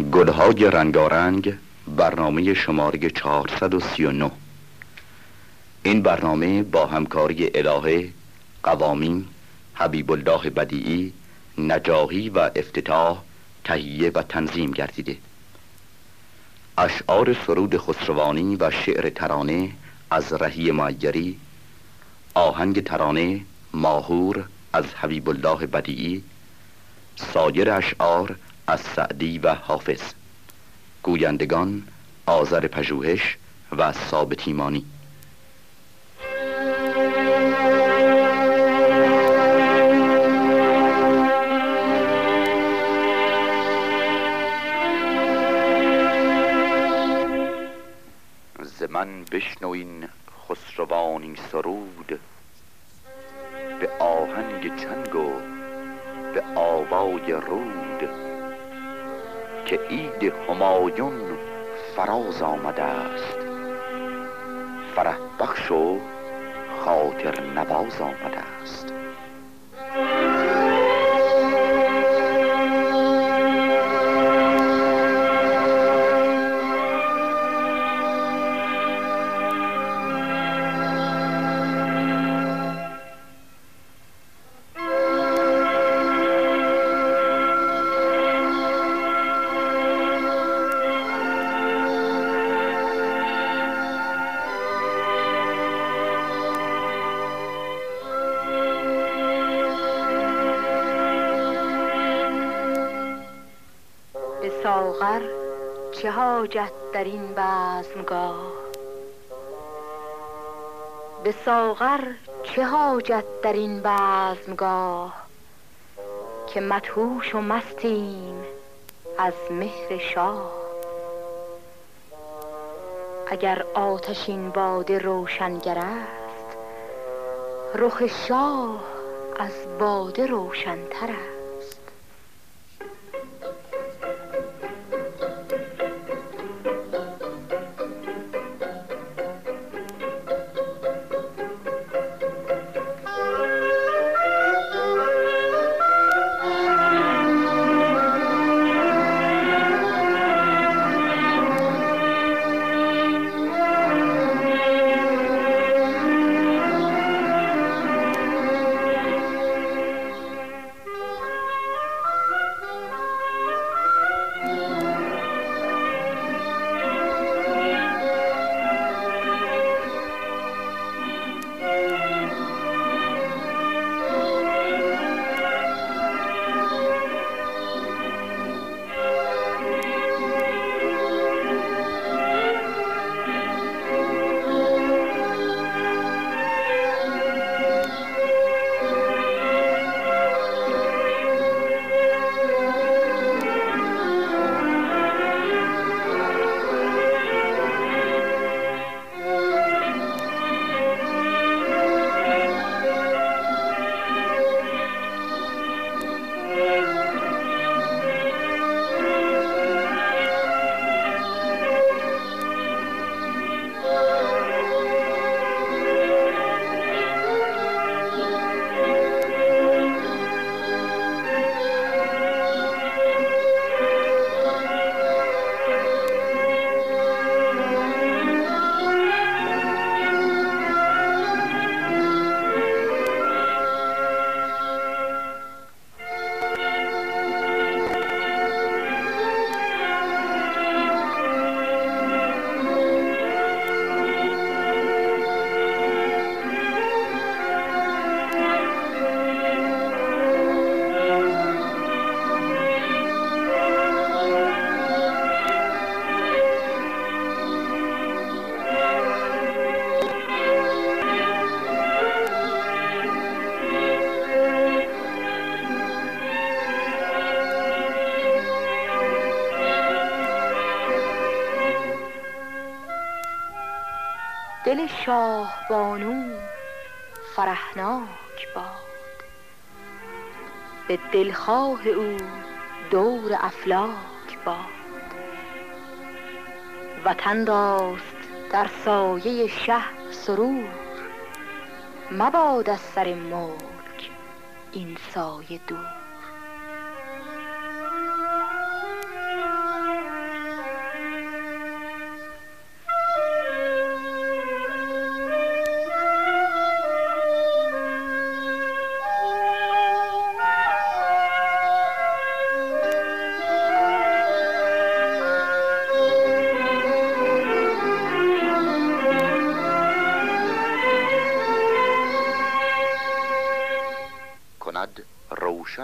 گلهای رنگارنگ برنامه شماره 439 این برنامه با همکاری الهه قوامین حبیب الله بدیعی نجاهی و افتتاح تهیه و تنظیم گردیده. اشعار سرود خسروانی و شعر ترانه از رهی معیری آهنگ ترانه ماهور از حبیب الله بدیعی سایر اشعار از سعدی و حافظ. گویندگان آذر پژوهش و ثابت ایمانی. ز من بشنوین خسروانی سرود. به آهنگ چنگ و به آوای رود. که عید همایون فراز آمده است. فرح بخش و خاطر نواز آمده است. به ساغر چه حاجت در این بزمگاه؟ به ساغر چه حاجت در این بزمگاه؟ که مدهوش و مستیم از مهر شاه. اگر آتشین باده روشنگر است رخ شاه از باده روشنتر است. شاه بانو فرحناک باد. به دلخواه او دور افلاک باد. وطن راست در سایه شه سرور. مباد از سر ملک این سایه دور.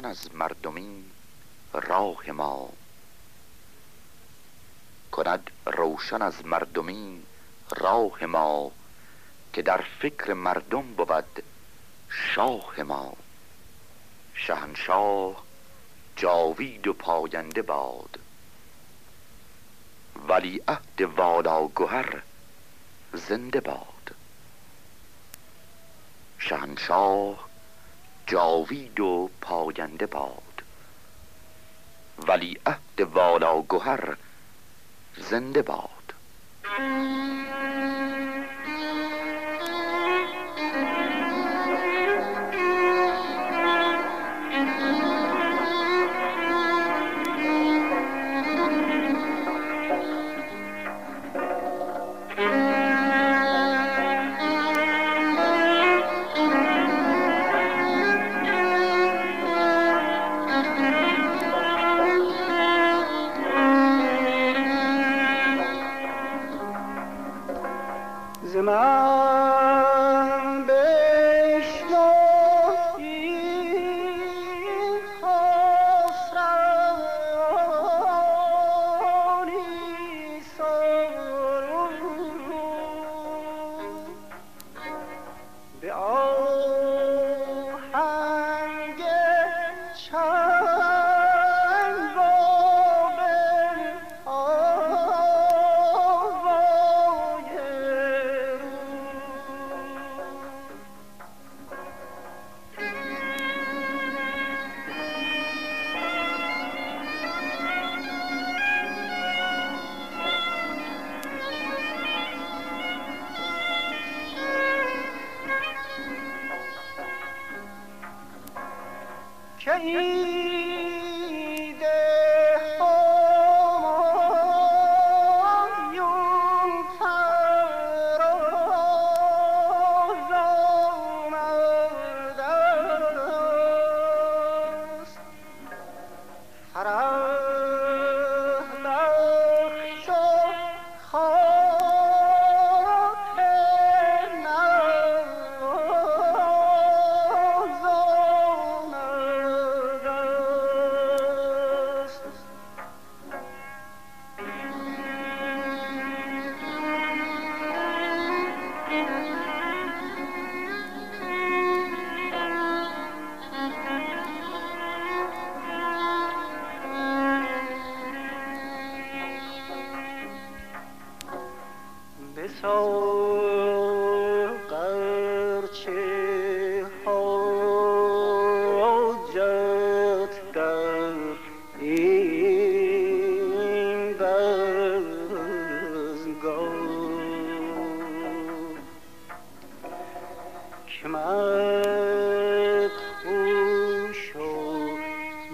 از مردمی راه ما. کند روشن از مردمی راه ما که در فکر مردم بود شاه ما. شهنشاه جاوید و پاینده باد. ولی عهد والا گهر زنده باد. شهنشاه جاوید و پاینده باد. ولی عهد والا گهر زنده باد.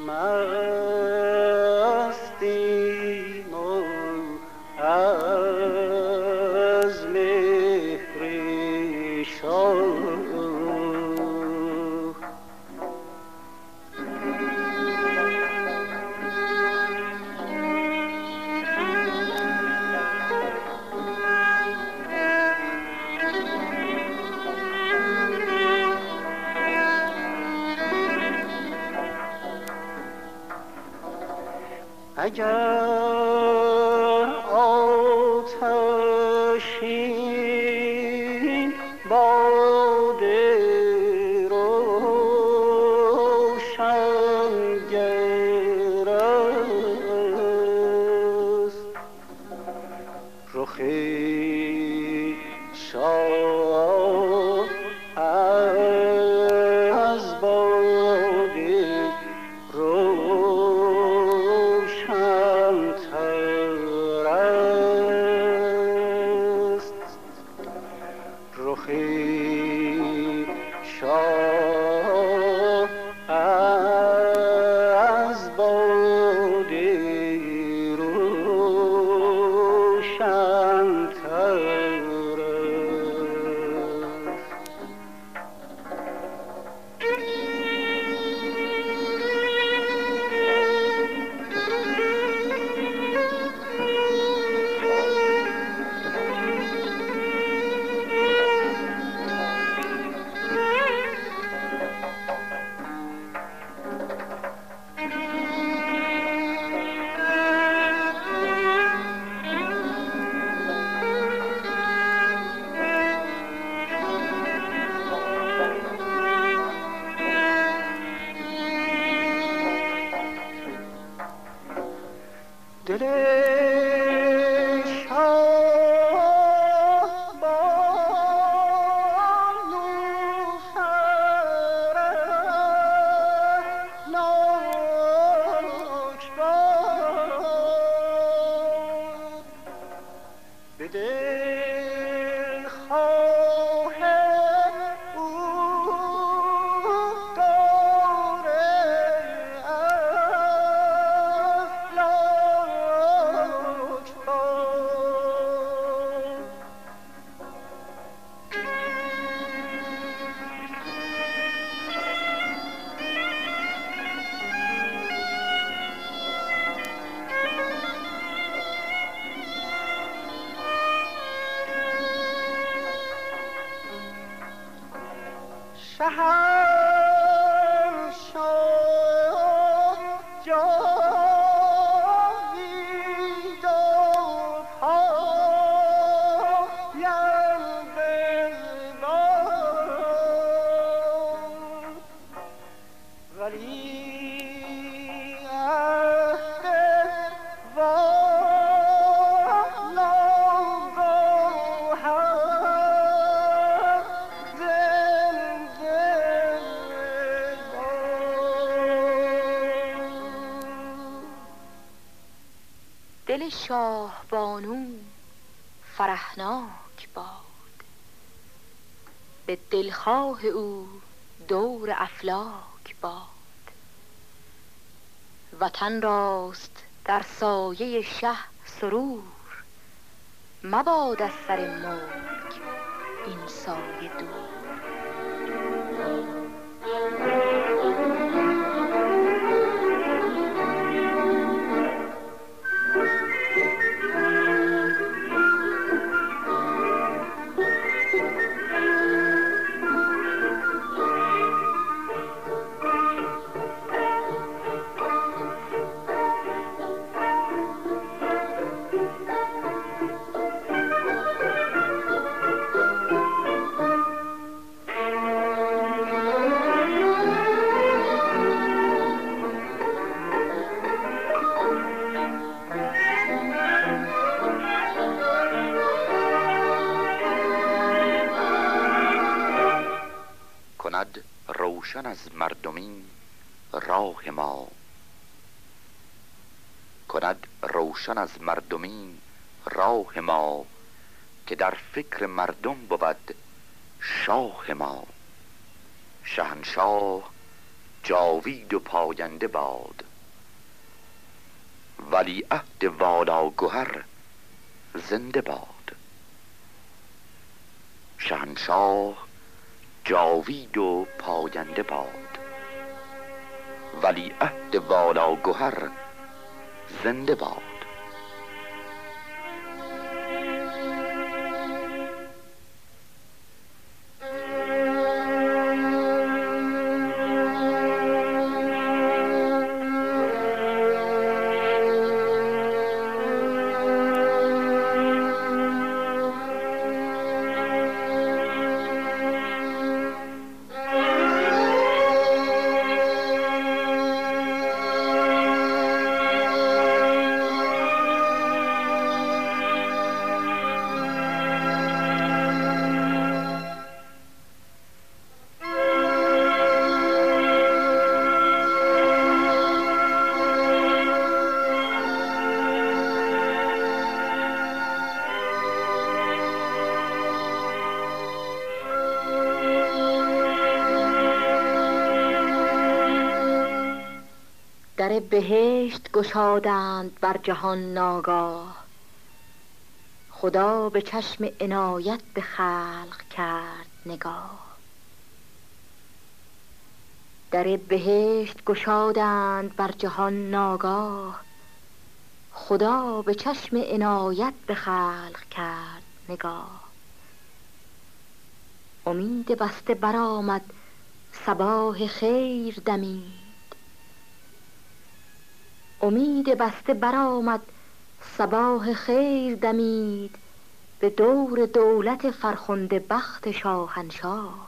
My دل شاه بانو فرحناک باد. به دلخواه او دور افلاک باد. وطن راست در سایه شه سرور مباد از سر ملک این سایه دور. روشن از مردمی راه ما که در فکر مردم بود شاه ما. شهنشاه جاوید و پاینده باد. ولی عهد والا گهر زنده باد. شهنشاه جاوید و پاینده باد. ولی عهد والا گهر زنده باد. بهشت گشادند بر جهان ناگاه. خدا به چشم عنایت به خلق کرد نگاه. در بهشت گشادند بر جهان ناگاه. خدا به چشم عنایت به خلق کرد نگاه. امید بسته برآمد صباح خیر دمید. امید بسته برآمد. صباح خیر دمید. به دور دولت فرخنده بخت شاهنشاه.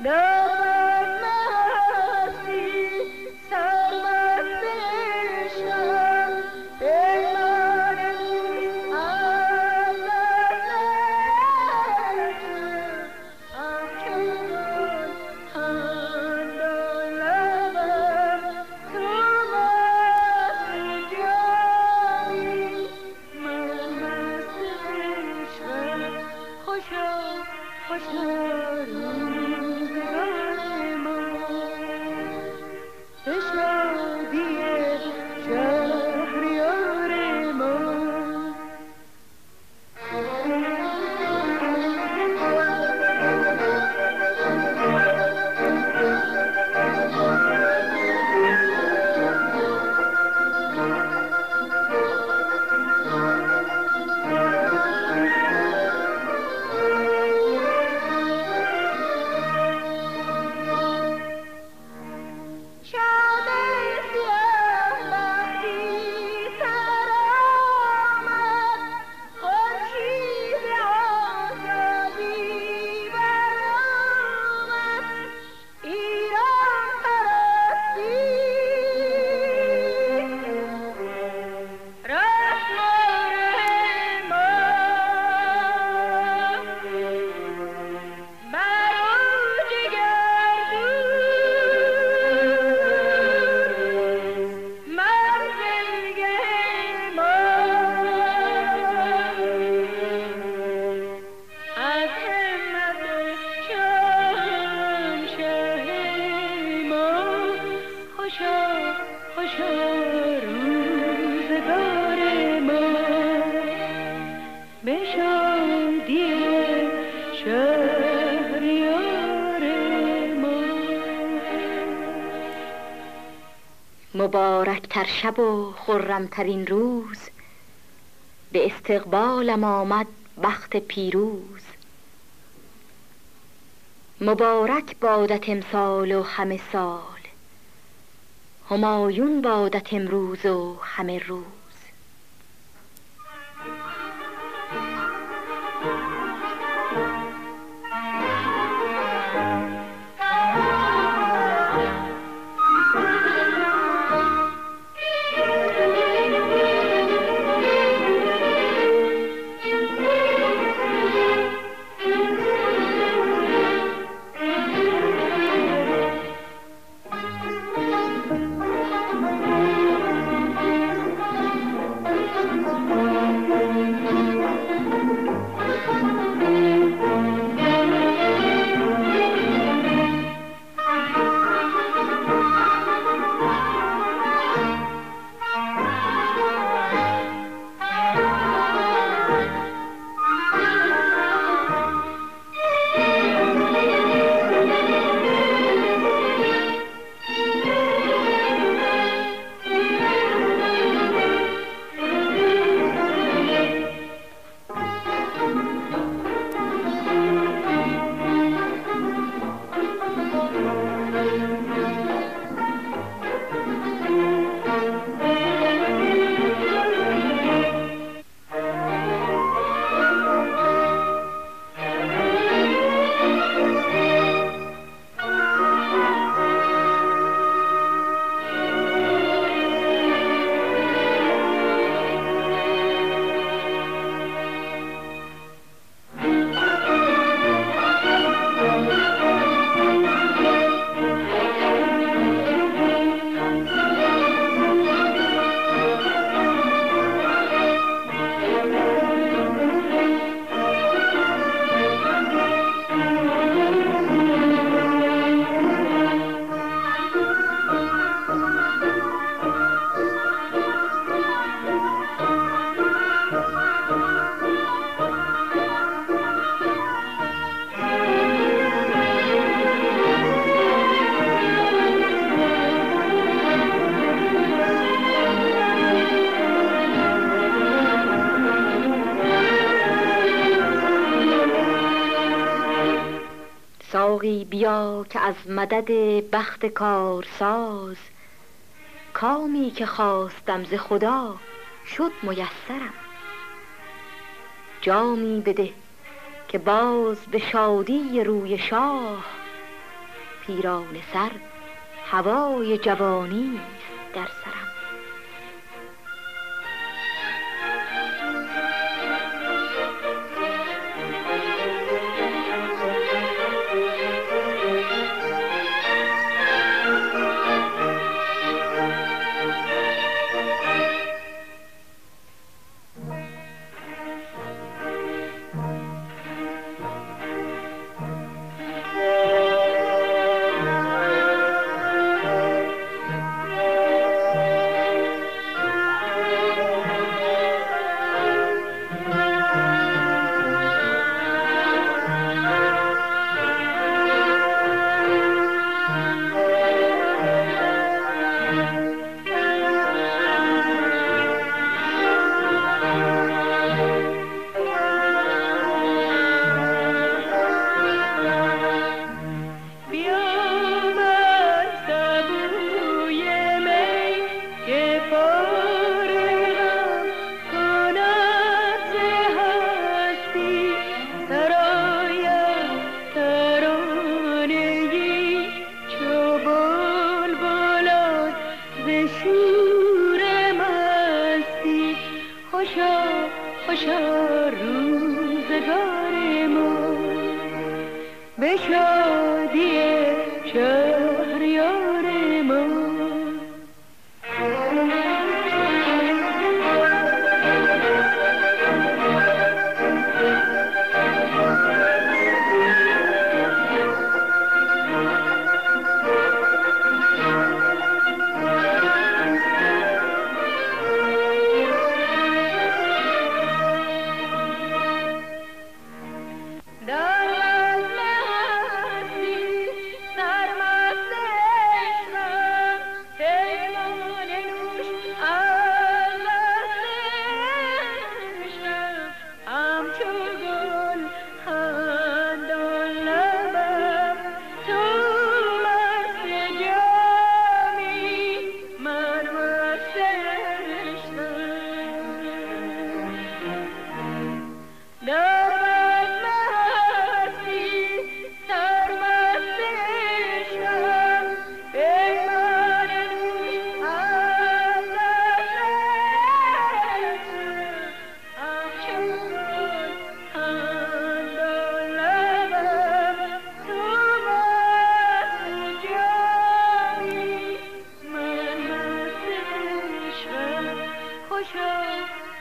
No! مبارکتر شب و خرمترین روز. به استقبالم آمد بخت پیروز. مبارک بادت امسال و همه سال. همایون بادت امروز و همه روز. که از مدد بخت کارساز. کامی که خواستم ز خدا شد میسرم. جامی بده که باز به شادی روی شاه. پیران سر هوای جوانی در سرم.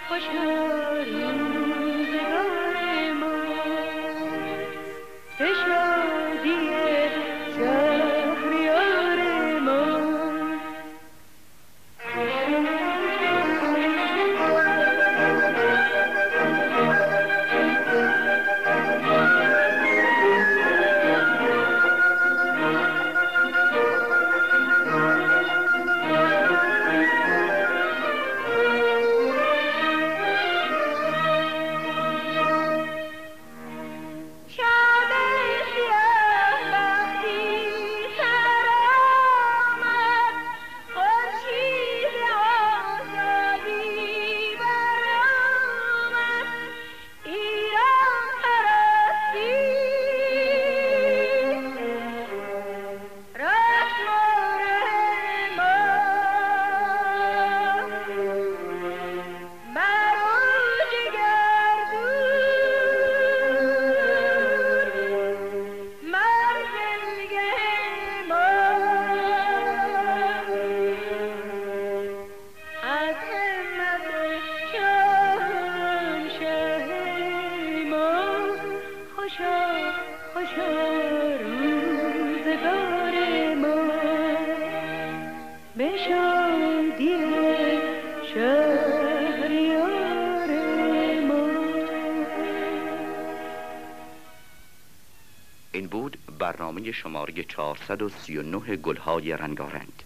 این شماره 439 گلهای رنگارنگ.